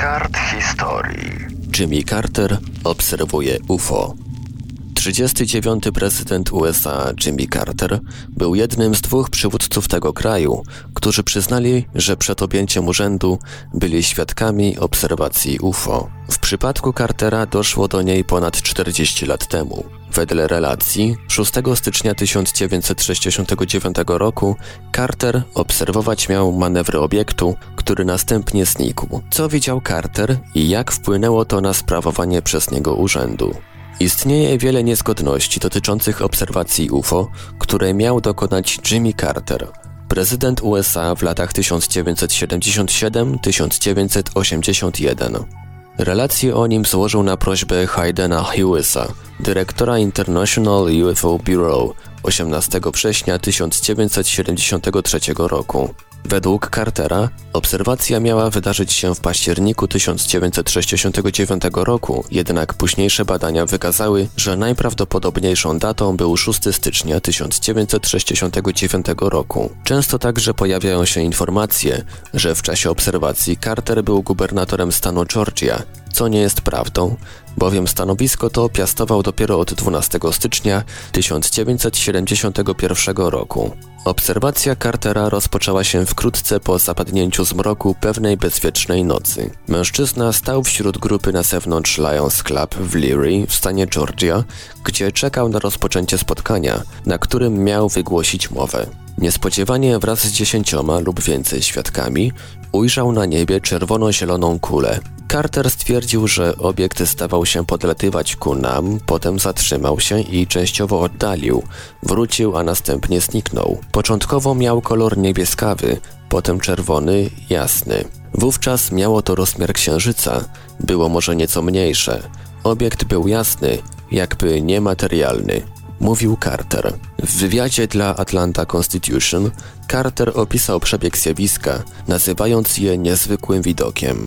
kart historii. Jimmy Carter obserwuje UFO. 39. prezydent USA Jimmy Carter był jednym z dwóch przywódców tego kraju, którzy przyznali, że przed objęciem urzędu byli świadkami obserwacji UFO. W przypadku Cartera doszło do niej ponad 40 lat temu. Wedle relacji 6 stycznia 1969 roku Carter obserwować miał manewry obiektu, który następnie znikł. Co widział Carter i jak wpłynęło to na sprawowanie przez niego urzędu? Istnieje wiele niezgodności dotyczących obserwacji UFO, które miał dokonać Jimmy Carter, prezydent USA w latach 1977-1981. Relacje o nim złożył na prośbę Haydena Hewisa, dyrektora International UFO Bureau 18 września 1973 roku. Według Cartera obserwacja miała wydarzyć się w październiku 1969 roku, jednak późniejsze badania wykazały, że najprawdopodobniejszą datą był 6 stycznia 1969 roku. Często także pojawiają się informacje, że w czasie obserwacji Carter był gubernatorem stanu Georgia, co nie jest prawdą, bowiem stanowisko to piastował dopiero od 12 stycznia 1971 roku. Obserwacja Cartera rozpoczęła się wkrótce po zapadnięciu zmroku pewnej bezwiecznej nocy. Mężczyzna stał wśród grupy na zewnątrz Lions Club w Leary w stanie Georgia, gdzie czekał na rozpoczęcie spotkania, na którym miał wygłosić mowę. Niespodziewanie wraz z dziesięcioma lub więcej świadkami ujrzał na niebie czerwono-zieloną kulę. Carter stwierdził, że obiekt stawał się podlatywać ku nam, potem zatrzymał się i częściowo oddalił. Wrócił, a następnie zniknął. Początkowo miał kolor niebieskawy, potem czerwony, jasny. Wówczas miało to rozmiar księżyca, było może nieco mniejsze. Obiekt był jasny, jakby niematerialny mówił Carter. W wywiadzie dla Atlanta Constitution Carter opisał przebieg zjawiska, nazywając je niezwykłym widokiem.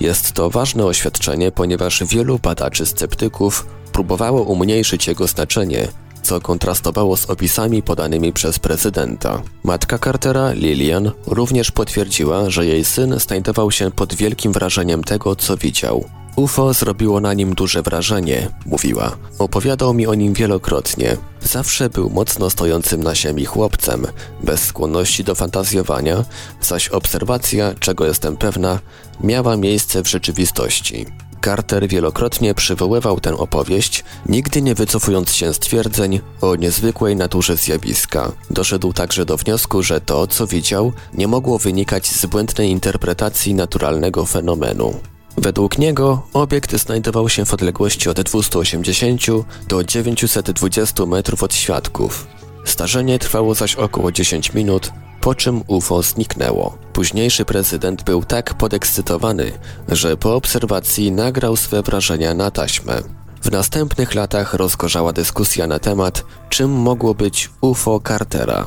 Jest to ważne oświadczenie, ponieważ wielu badaczy sceptyków próbowało umniejszyć jego znaczenie, co kontrastowało z opisami podanymi przez prezydenta. Matka Cartera, Lillian, również potwierdziła, że jej syn znajdował się pod wielkim wrażeniem tego, co widział. UFO zrobiło na nim duże wrażenie, mówiła. Opowiadał mi o nim wielokrotnie. Zawsze był mocno stojącym na ziemi chłopcem, bez skłonności do fantazjowania, zaś obserwacja, czego jestem pewna, miała miejsce w rzeczywistości. Carter wielokrotnie przywoływał tę opowieść, nigdy nie wycofując się z twierdzeń o niezwykłej naturze zjawiska. Doszedł także do wniosku, że to, co widział, nie mogło wynikać z błędnej interpretacji naturalnego fenomenu. Według niego obiekt znajdował się w odległości od 280 do 920 metrów od świadków. Starzenie trwało zaś około 10 minut, po czym UFO zniknęło. Późniejszy prezydent był tak podekscytowany, że po obserwacji nagrał swe wrażenia na taśmę. W następnych latach rozgorzała dyskusja na temat, czym mogło być UFO Cartera.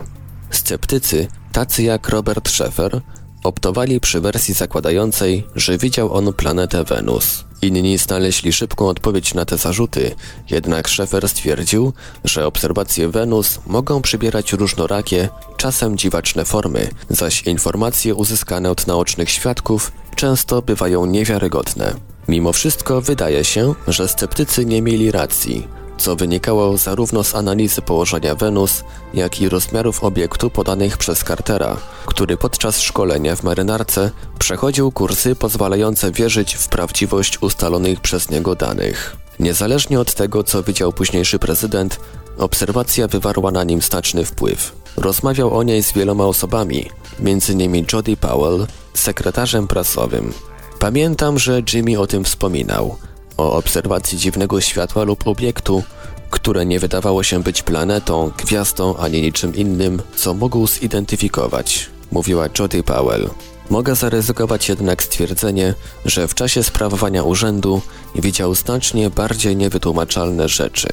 Sceptycy, tacy jak Robert Schaeffer, optowali przy wersji zakładającej, że widział on planetę Wenus. Inni znaleźli szybką odpowiedź na te zarzuty, jednak Schaeffer stwierdził, że obserwacje Wenus mogą przybierać różnorakie, czasem dziwaczne formy, zaś informacje uzyskane od naocznych świadków często bywają niewiarygodne. Mimo wszystko wydaje się, że sceptycy nie mieli racji, co wynikało zarówno z analizy położenia Wenus, jak i rozmiarów obiektu podanych przez Cartera, który podczas szkolenia w marynarce przechodził kursy pozwalające wierzyć w prawdziwość ustalonych przez niego danych. Niezależnie od tego, co widział późniejszy prezydent, obserwacja wywarła na nim znaczny wpływ. Rozmawiał o niej z wieloma osobami, m.in. Jody Powell, sekretarzem prasowym. Pamiętam, że Jimmy o tym wspominał – o obserwacji dziwnego światła lub obiektu, które nie wydawało się być planetą, gwiazdą ani niczym innym, co mógł zidentyfikować, mówiła Jody Powell. Mogę zaryzykować jednak stwierdzenie, że w czasie sprawowania urzędu widział znacznie bardziej niewytłumaczalne rzeczy.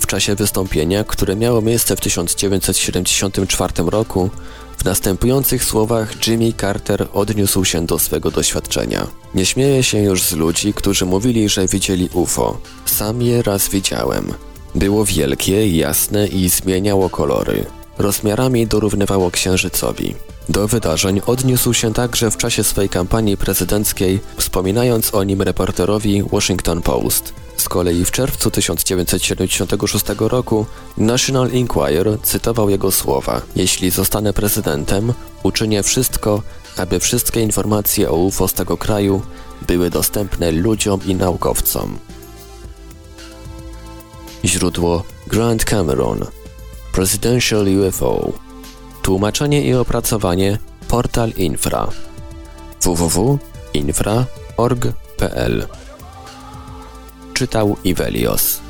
W czasie wystąpienia, które miało miejsce w 1974 roku, w następujących słowach Jimmy Carter odniósł się do swego doświadczenia. Nie śmieję się już z ludzi, którzy mówili, że widzieli UFO. Sam je raz widziałem. Było wielkie, jasne i zmieniało kolory. rozmiarami dorównywało Księżycowi. Do wydarzeń odniósł się także w czasie swej kampanii prezydenckiej, wspominając o nim reporterowi Washington Post. Z kolei w czerwcu 1976 roku National Enquirer cytował jego słowa: Jeśli zostanę prezydentem, uczynię wszystko, aby wszystkie informacje o UFO z tego kraju były dostępne ludziom i naukowcom. Źródło. Grant Cameron. Presidential UFO Tłumaczenie i opracowanie. Portal Infra. www.infra.org.pl Czytał Ivelios